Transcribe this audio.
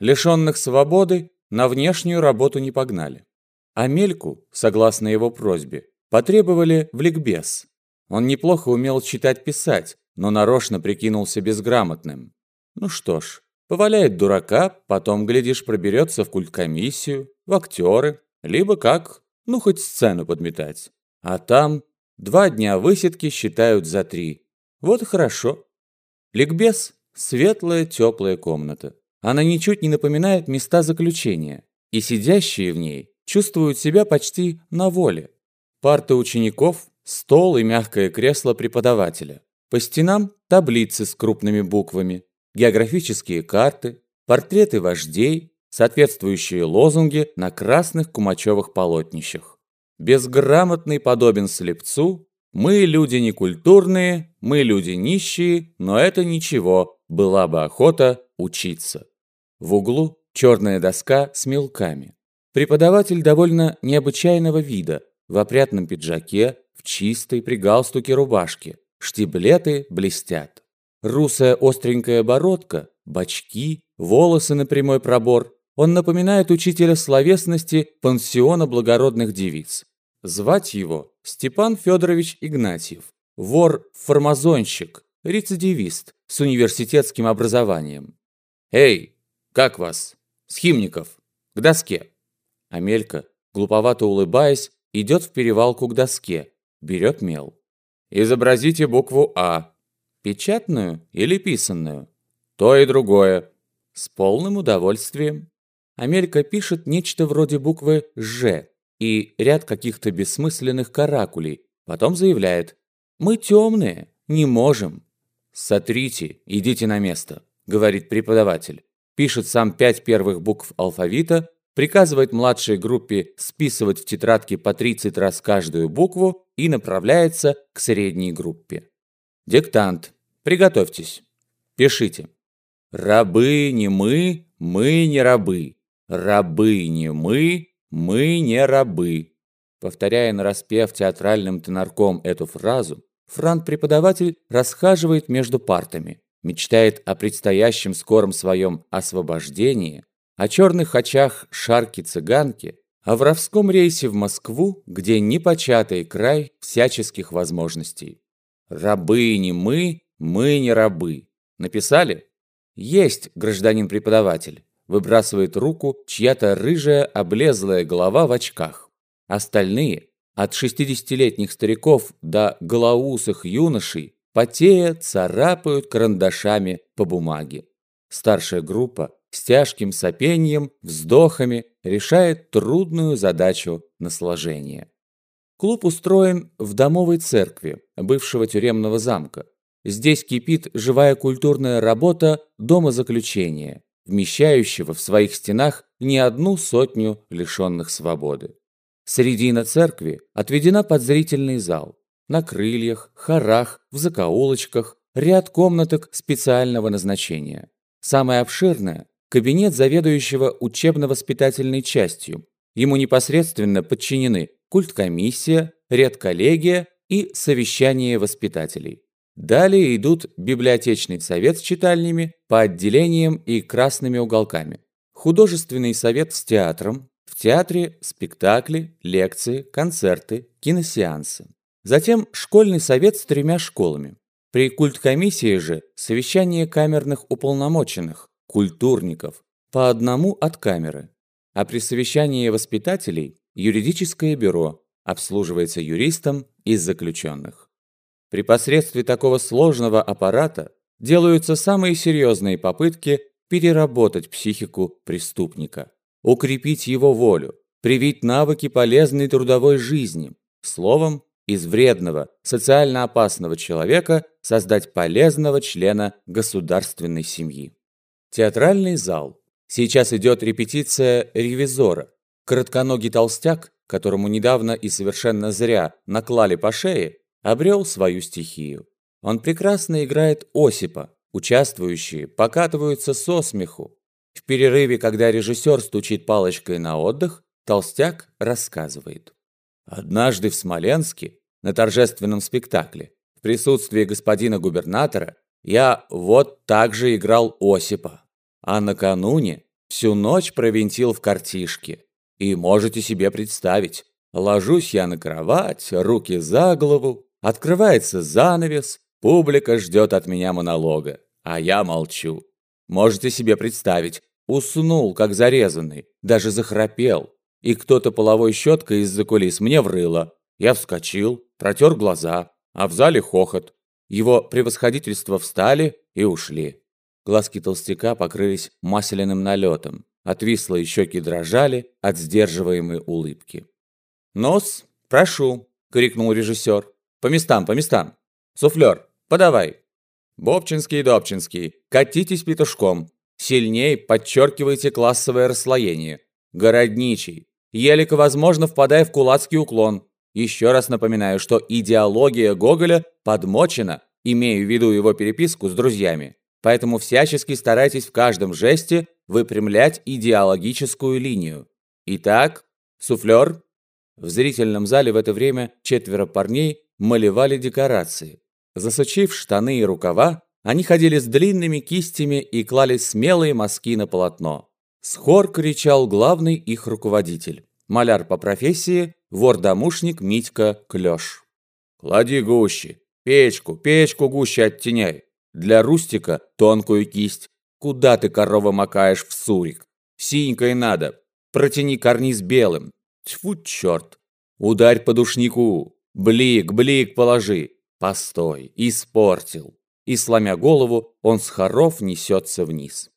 Лишенных свободы на внешнюю работу не погнали. Амельку, согласно его просьбе, потребовали в ликбез. Он неплохо умел читать-писать, но нарочно прикинулся безграмотным. Ну что ж, поваляет дурака, потом, глядишь, проберется в культкомиссию, в актеры, либо как, ну хоть сцену подметать. А там два дня высидки считают за три. Вот и хорошо. Ликбез – светлая, теплая комната. Она ничуть не напоминает места заключения, и сидящие в ней чувствуют себя почти на воле. Парты учеников, стол и мягкое кресло преподавателя. По стенам таблицы с крупными буквами, географические карты, портреты вождей, соответствующие лозунги на красных кумачевых полотнищах. Безграмотный подобен слепцу, мы люди некультурные, мы люди нищие, но это ничего, была бы охота учиться. В углу черная доска с мелками. Преподаватель довольно необычайного вида, в опрятном пиджаке, в чистой при галстуке рубашке. Штиблеты блестят. Русая остренькая бородка, бачки, волосы на прямой пробор. Он напоминает учителя словесности пансиона благородных девиц. Звать его Степан Федорович Игнатьев. Вор-формазонщик, рецидивист с университетским образованием. «Эй, как вас? Схимников, к доске!» Амелька, глуповато улыбаясь, идет в перевалку к доске, берет мел. Изобразите букву А. Печатную или писанную? То и другое. С полным удовольствием. Амелька пишет нечто вроде буквы «Ж» и ряд каких-то бессмысленных каракулей. Потом заявляет «Мы темные, не можем». «Сотрите, идите на место», — говорит преподаватель. Пишет сам пять первых букв алфавита, приказывает младшей группе списывать в тетрадке по 30 раз каждую букву и направляется к средней группе. Диктант. Приготовьтесь. Пишите. Рабы не мы, мы не рабы. Рабы не мы, мы не рабы. Повторяя нараспев театральным тенорком эту фразу, Франт-преподаватель расхаживает между партами, мечтает о предстоящем скором своем освобождении, о черных очах шарки-цыганки, о воровском рейсе в Москву, где непочатый край всяческих возможностей. «Рабы не мы, мы не рабы». Написали? «Есть, гражданин-преподаватель», выбрасывает руку чья-то рыжая облезлая голова в очках. Остальные, от 60-летних стариков до голоусых юношей, потея царапают карандашами по бумаге. Старшая группа с тяжким сопением, вздохами решает трудную задачу на сложение. Клуб устроен в домовой церкви бывшего тюремного замка. Здесь кипит живая культурная работа дома заключения, вмещающего в своих стенах не одну сотню лишенных свободы. Средина церкви отведена под зрительный зал. На крыльях, хорах, в закоулочках ряд комнаток специального назначения. Самая обширная кабинет заведующего учебно-воспитательной частью. Ему непосредственно подчинены культкомиссия, редколлегия и совещание воспитателей. Далее идут библиотечный совет с читальнями по отделениям и красными уголками, художественный совет с театром, в театре спектакли, лекции, концерты, киносеансы. Затем школьный совет с тремя школами. При культкомиссии же совещание камерных уполномоченных, культурников, по одному от камеры. А при совещании воспитателей юридическое бюро обслуживается юристом из заключенных. При посредстве такого сложного аппарата делаются самые серьезные попытки переработать психику преступника, укрепить его волю, привить навыки полезной трудовой жизни, словом, из вредного, социально опасного человека создать полезного члена государственной семьи. Театральный зал. Сейчас идет репетиция «Ревизора». Коротконогий толстяк, которому недавно и совершенно зря наклали по шее, обрел свою стихию. Он прекрасно играет Осипа. Участвующие покатываются со смеху. В перерыве, когда режиссер стучит палочкой на отдых, толстяк рассказывает. Однажды в Смоленске, на торжественном спектакле, в присутствии господина губернатора, я вот так же играл Осипа. А накануне Всю ночь провинтил в картишке. И можете себе представить, ложусь я на кровать, руки за голову, открывается занавес, публика ждет от меня монолога, а я молчу. Можете себе представить, уснул, как зарезанный, даже захрапел, и кто-то половой щеткой из-за кулис мне врыло. Я вскочил, протер глаза, а в зале хохот. Его превосходительство встали и ушли. Глазки толстяка покрылись масляным налетом. Отвислые щеки дрожали от сдерживаемой улыбки. «Нос, прошу!» — крикнул режиссер. «По местам, по местам! Суфлер, подавай!» «Бобчинский, Добчинский, катитесь петушком! Сильней подчеркивайте классовое расслоение! Городничий! Елико, возможно, впадая в кулацкий уклон! Еще раз напоминаю, что идеология Гоголя подмочена, имею в виду его переписку с друзьями. Поэтому всячески старайтесь в каждом жесте выпрямлять идеологическую линию. Итак, суфлер. В зрительном зале в это время четверо парней малевали декорации. Засучив штаны и рукава, они ходили с длинными кистями и клали смелые мазки на полотно. Схор кричал главный их руководитель. Маляр по профессии, вор-домушник Митька Клёш. «Клади гуще! Печку, печку гуще оттеняй! Для Рустика тонкую кисть. Куда ты, корова, макаешь в сурик? Синькой надо. Протяни карниз белым. Тьфу, черт. Ударь по душнику. Блик, блик положи. Постой. Испортил. И, сломя голову, он с хоров несется вниз.